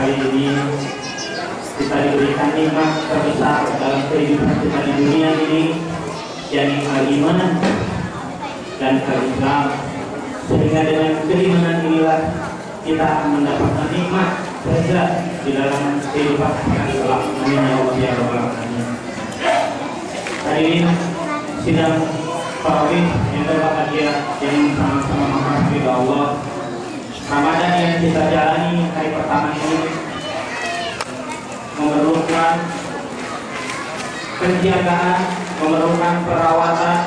kali ini kita diberikan nikmat terbesar dalam kehidupan kita di dunia ini yakni al-iman dan al-islam sehingga dengan keimanan inilah kita akan mendapatkan nikmat saja di dalam kehidupan kita amin ya Allah ya Rabbal hari ini sidang tarawih yang berbahagia yang sama-sama menghargai Allah. Ramadan yang kita jalani hari pertama ini memerlukan penjagaan, memerlukan perawatan,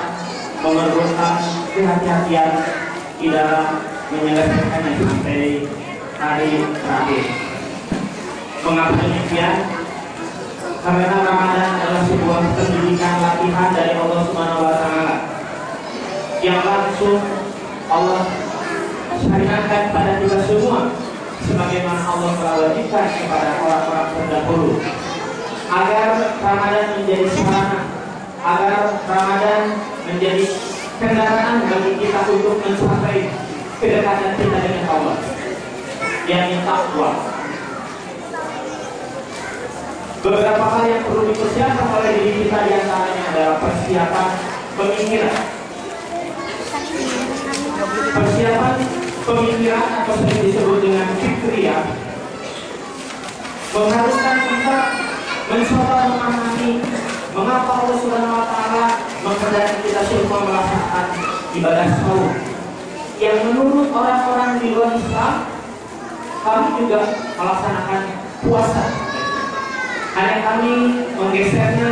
memerlukan kehati-hatian di dalam menyelesaikannya sampai hari terakhir. Mengapa demikian? Karena Ramadan adalah sebuah pendidikan latihan dari Allah Subhanahu wa taala yang langsung Allah syariatkan pada kita semua sebagaimana Allah telah wajibkan kepada orang-orang terdahulu agar Ramadan menjadi sarana, agar Ramadan menjadi kendaraan bagi kita untuk mencapai kedekatan kita dengan Allah, yang takwa. Beberapa hal yang perlu dipersiapkan oleh diri kita di antaranya adalah persiapan pemikiran, persiapan pemikiran atau sering disebut dengan fikriyah mengharuskan kita mencoba memahami mengapa Allah Subhanahu wa taala menghendaki kita semua melaksanakan ibadah saum yang menurut orang-orang di luar Islam kami juga melaksanakan puasa. Hanya kami menggesernya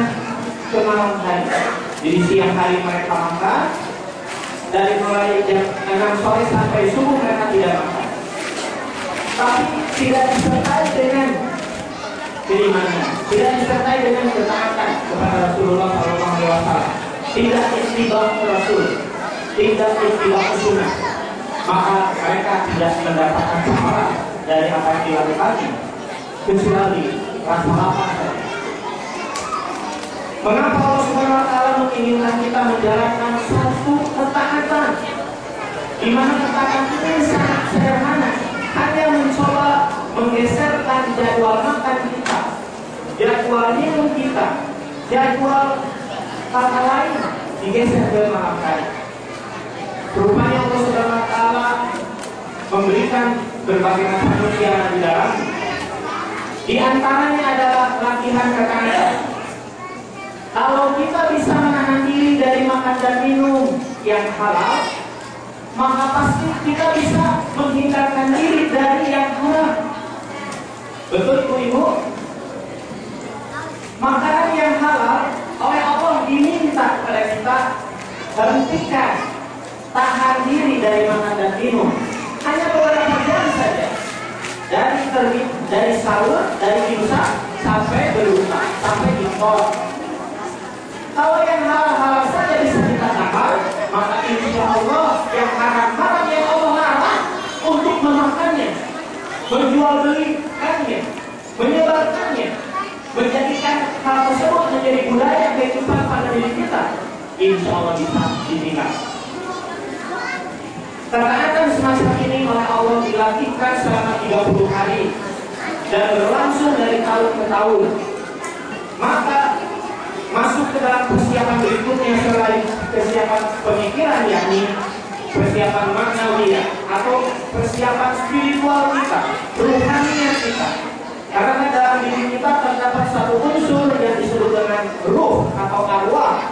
ke malam hari. Jadi siang hari mereka makan dari mulai jam 6 sore sampai subuh mereka tidak makan. Tapi tidak disertai dengan keimanan. Tidak disertai dengan ketaatan kepada Rasulullah SAW tidak istibah Rasul. Tidak istibah sunnah. Maka mereka tidak mendapatkan pahala dari apa yang dilakukannya kecuali rasa lapar Mengapa Allah Subhanahu wa taala menginginkan kita menjalankan satu ketaatan? Di mana ketaatan ini sangat sederhana. Hanya mencoba menggeserkan jadwal makan jadwal minum kita jadwal kata lain digeser ke malam hari rupanya Allah Subhanahu taala memberikan berbagai macam ujian di dalam di antaranya adalah latihan ketaatan kalau kita bisa menahan diri dari makan dan minum yang halal, maka pasti kita bisa menghindarkan diri dari yang haram. Betul Ibu Ibu? Makanan yang halal oleh Allah diminta kepada kita hentikan tahan diri dari makan dan minum. Hanya beberapa jam saja. Dari terbit dari sahur dari imsak sampai berbuka sampai impor kalau yang halal-halal saja bisa kita tahan, maka insya Allah yang haram-haram yang Allah larang untuk memakannya, menjual belikannya, menyebarkannya, menjadikan hal tersebut menjadi budaya kehidupan pada diri kita, insya Allah bisa ditinggal. Ketaatan semacam ini oleh Allah dilakukan selama 30 hari dan berlangsung dari tahun ke tahun. Maka masuk ke dalam persiapan berikutnya selain persiapan pemikiran yakni persiapan maknawiyah atau persiapan spiritual kita, ruhaninya kita. Karena dalam diri kita terdapat satu unsur yang disebut dengan ruh atau arwah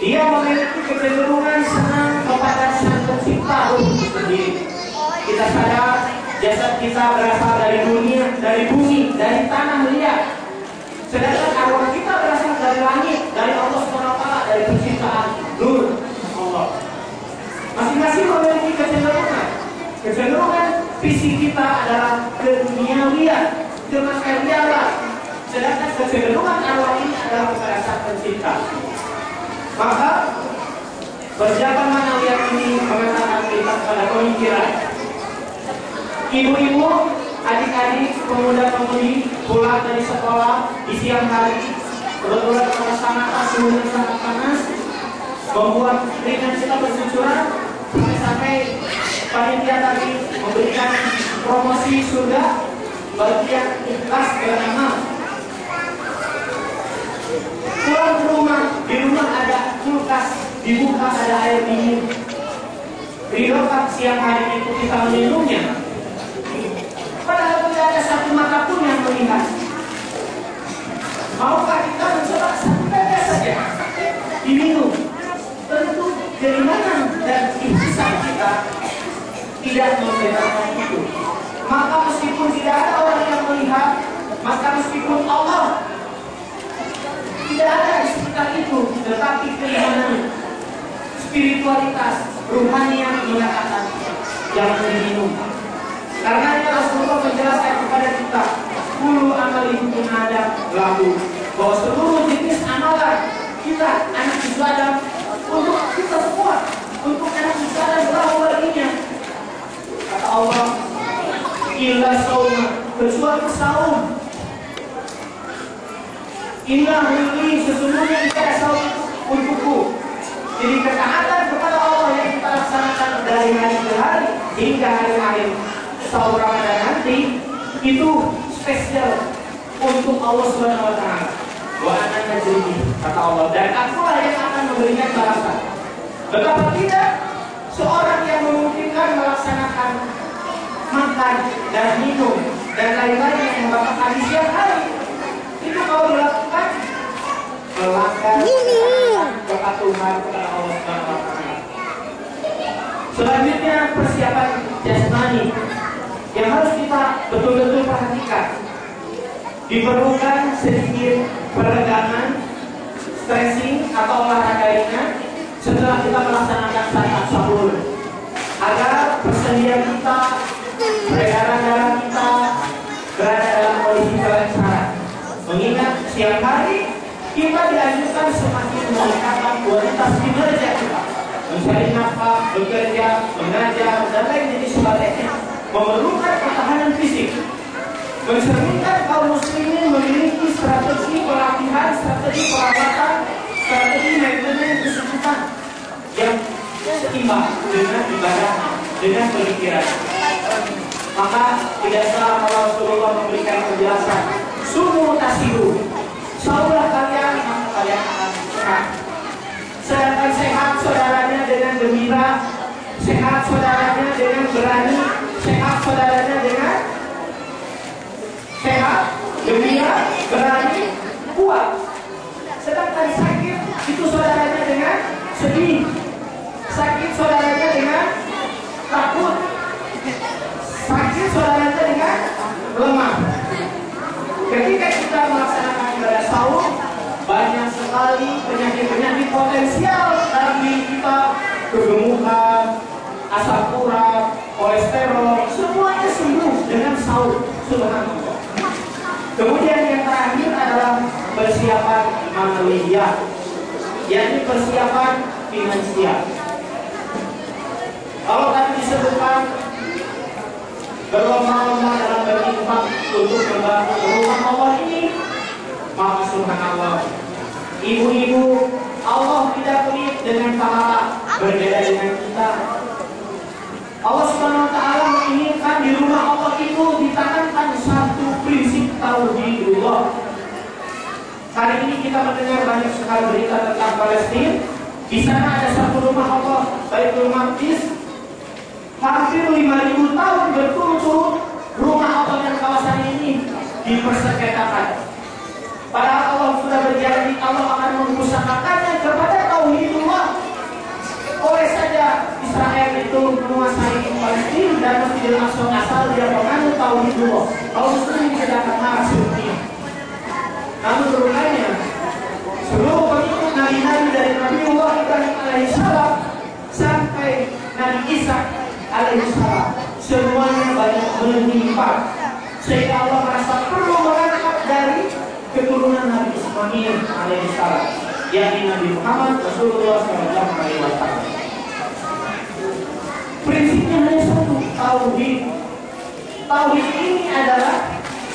Dia memiliki kecenderungan senang kepada sang pencipta ruh sendiri. Kita sadar jasad kita berasal dari dunia, dari bumi, dari tanah liat. Sedangkan arwah kita berasal dari langit, dari Allah SWT, dari penciptaan nur Allah. Masing-masing memiliki kecenderungan. Kecenderungan visi kita adalah ke dunia liat, ke materialan. Sedangkan kecenderungan arwah ini adalah kepada sang pencipta. Maka persiapan mana lihat ini mengatakan kita pada pemikiran. Ibu-ibu, adik-adik, pemuda-pemudi pulang dari sekolah di siang hari, kebetulan melaksanakan suhu yang sangat panas, membuat ringan kita bersucuran sampai-sampai panitia tadi memberikan promosi surga bagi yang ikhlas beramal pulang ke rumah di rumah ada kulkas dibuka ada air dingin. Ridhokan siang hari itu kita meminumnya Padahal tidak ada satu mata pun yang melihat. Maukah kita mencoba satu tetes saja? Diminum. Tentu keimanan dan ihsan kita Tidak membedakan itu. Maka meskipun tidak ada orang yang melihat Maka meskipun Allah ada sekitar itu, tetapi keimanan, spiritualitas, rohanian mengatakan jangan diminum. Karena Rasulullah menjelaskan kepada kita, Kulu amali hukum Adam lalu bahwa seluruh jenis amalan kita anak cucu Adam untuk kita semua, untuk anak cucu Adam lahu baginya. Kata Allah, illa saum kecuali saum Inna ini sesungguhnya tidak saum untukku. Jadi ketaatan kepada Allah yang kita laksanakan dari hari ke hari hingga hari akhir saum Ramadan nanti itu spesial untuk Allah Subhanahu wa taala. Wa ana najri kata Allah dan akulah yang akan memberikan balasan. Betapa tidak seorang yang memungkinkan melaksanakan makan dan minum dan lain-lain yang membatalkan di siang hari itu kalau Selanjutnya persiapan jasmani yang harus kita betul-betul perhatikan. Diperlukan sedikit peregangan, stretching atau olahraga ringan setelah kita melaksanakan saat sahur agar persendian mencari nafkah, bekerja, mengajar, dan lain jenis sebagainya memerlukan pertahanan fisik mencerminkan kaum muslimin memiliki strategi pelatihan, strategi perawatan, strategi manajemen kesejukan yang seimbang dengan ibadah, dengan pemikiran. Maka tidak salah kalau Rasulullah memberikan penjelasan Sumu tasiru Saulah kalian maka kalian akan sehat sehat saudaranya dengan gembira. Sehat saudaranya dengan berani. Sehat saudaranya dengan Sehat, gembira, berani, kuat. Sedangkan sakit itu saudaranya dengan sedih. Sakit saudaranya dengan takut. Sakit saudaranya dengan lemah. Ketika kita melaksanakan ibadah sahur, banyak sekali penyakit-penyakit potensial kita, kegemukan, asam urat, kolesterol, semuanya sembuh dengan sahur. Subhanallah. Kemudian yang terakhir adalah persiapan amaliyah, yakni persiapan finansial. Kalau tadi disebutkan berlomba-lomba dalam berinfak untuk membangun rumah Allah ini maka subhanallah ibu-ibu Allah tidak pelit dengan pahala berbeda dengan kita Allah subhanahu wa ta'ala menginginkan di rumah Allah itu ditanamkan satu prinsip tauhidullah Hari ini kita mendengar banyak sekali berita tentang Palestina. Di sana ada satu rumah Allah, Baitul Maqdis, hampir 5000 tahun berturut-turut rumah Allah dan kawasan ini dipersengketakan. Padahal Allah sudah berjanji Allah akan mengusahakannya kepada tauhidullah. Oleh saja Israel itu menguasai Palestina dan Masjidil Aqsa asal dia menganut tauhidullah. Kalau muslim tidak akan marah seperti. Namun berukanya seluruh pengikut nabi-nabi dari Nabiullah Ibrahim alaihissalam sampai Nabi Isa alaihissalam semuanya banyak menyimpang sehingga Allah merasa perlu keturunan Nabi Ismail alaihissalam yakni Nabi Muhammad Rasulullah Sallallahu Alaihi Wasallam. Prinsipnya hanya satu, tauhid. Tauhid ini adalah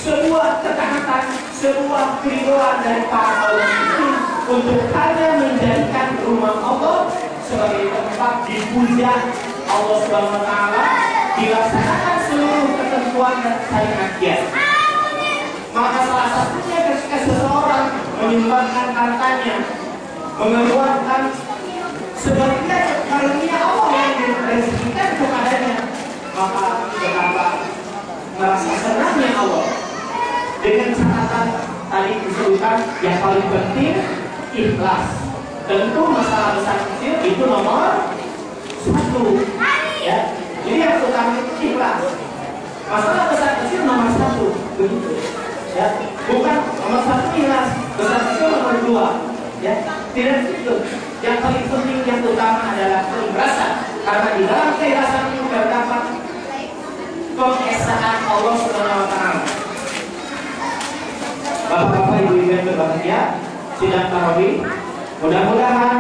sebuah ketaatan, sebuah keridoan dari para kaum muslimin untuk hanya menjadikan rumah Allah sebagai tempat dipuja Allah Subhanahu wa taala dilaksanakan seluruh ketentuan dan syariatnya. Maka salah satunya ketika seseorang menyumbangkan hartanya, mengeluarkan sebagian karunia Allah yang direzekikan kepadanya, maka betapa merasa senangnya Allah. Dengan catatan tadi disebutkan yang paling penting ikhlas. Tentu masalah besar kecil itu nomor satu. Ya, jadi yang utama itu ikhlas. Masalah besar kecil nomor satu, begitu. Ya, bukan nomor satu ikhlas, besar kecil nomor dua. Ya, tidak itu. Yang paling penting yang utama adalah keikhlasan. Karena di dalam keikhlasan itu terdapat pengesaan Allah Subhanahu wa taala. Bapak-bapak, ibu-ibu yang berbahagia, sidang tarawih. Mudah-mudahan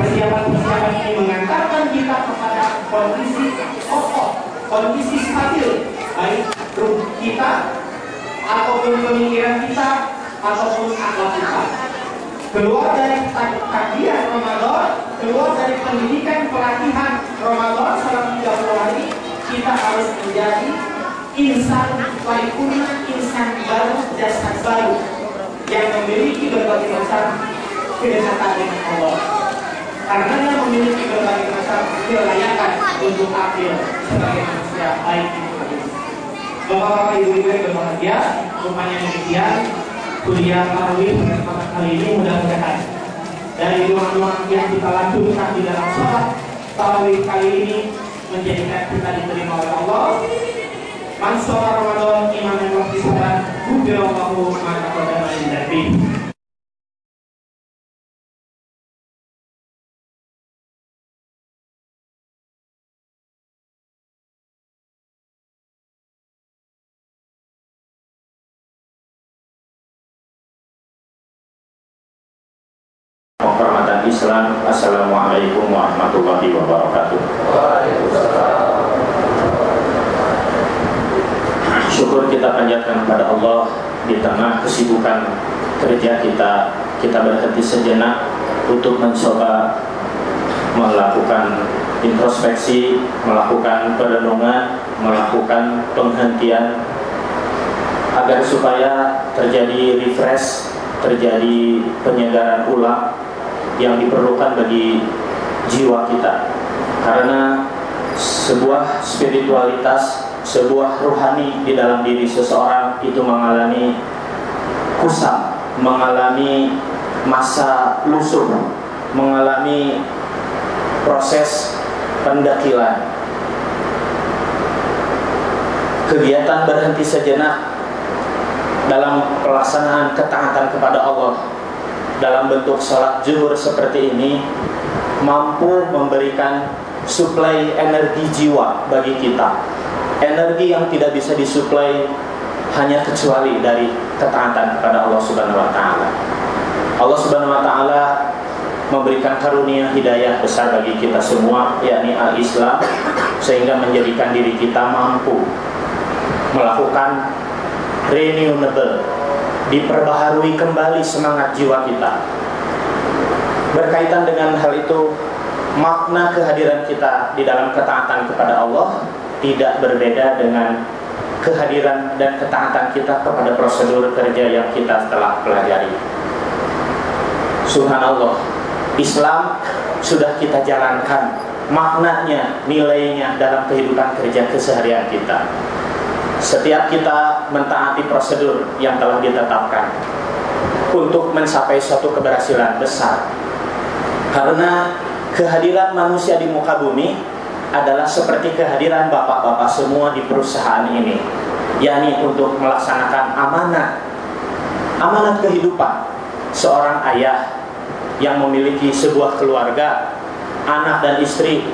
persiapan-persiapan ini mengantarkan kita kepada kondisi kokoh, kondisi stabil, baik kita, ataupun pemikiran kita, ataupun akhlak kita. Keluar dari kajian Ramadan, keluar dari pendidikan pelatihan Ramadan selama 30 hari, kita harus menjadi insan paripurna, insan baru, jasad baru yang memiliki berbagai macam kedekatan dengan Allah. Karena dia memiliki berbagai macam kelayakan untuk tampil sebagai manusia baik Bapak-bapak ibu-ibu yang berbahagia, rupanya demikian kuliah tarawih pada kali ini mudah-mudahan dari ruang-ruang yang kita lanjutkan di dalam sholat tarawih kali ini menjadikan kita diterima oleh Allah. Man sholat Ramadan iman yang waktu salat Gubir Allahu maka pada Islam Assalamualaikum warahmatullahi wabarakatuh. Syukur kita panjatkan kepada Allah Di tengah kesibukan kerja kita. Kita berhenti sejenak Untuk mencoba Melakukan introspeksi Melakukan perenungan Melakukan penghentian Agar supaya terjadi refresh Terjadi penyegaran ulang yang diperlukan bagi jiwa kita. Karena sebuah spiritualitas sebuah rohani di dalam diri seseorang itu mengalami kusam mengalami masa lusuh mengalami proses pendakilan. Kegiatan berhenti sejenak dalam pelaksanaan ketaatan kepada Allah dalam bentuk sholat zuhur seperti ini mampu memberikan suplai energi jiwa bagi kita energi yang tidak bisa disuplai hanya kecuali dari ketaatan kepada Allah Subhanahu wa taala. Allah Subhanahu wa taala memberikan karunia hidayah besar bagi kita semua yakni al-Islam sehingga menjadikan diri kita mampu melakukan renewable diperbaharui kembali semangat jiwa kita. Berkaitan dengan hal itu, makna kehadiran kita di dalam ketaatan kepada Allah tidak berbeda dengan kehadiran dan ketaatan kita kepada prosedur kerja yang kita telah pelajari. Subhanallah, Islam sudah kita jalankan maknanya, nilainya dalam kehidupan kerja keseharian kita. Setiap kita mentaati prosedur yang telah ditetapkan untuk mencapai suatu keberhasilan besar. Karena kehadiran manusia di muka bumi adalah seperti kehadiran bapak-bapak semua di perusahaan ini yakni untuk melaksanakan amanat amanat kehidupan seorang ayah yang memiliki sebuah keluarga anak dan istri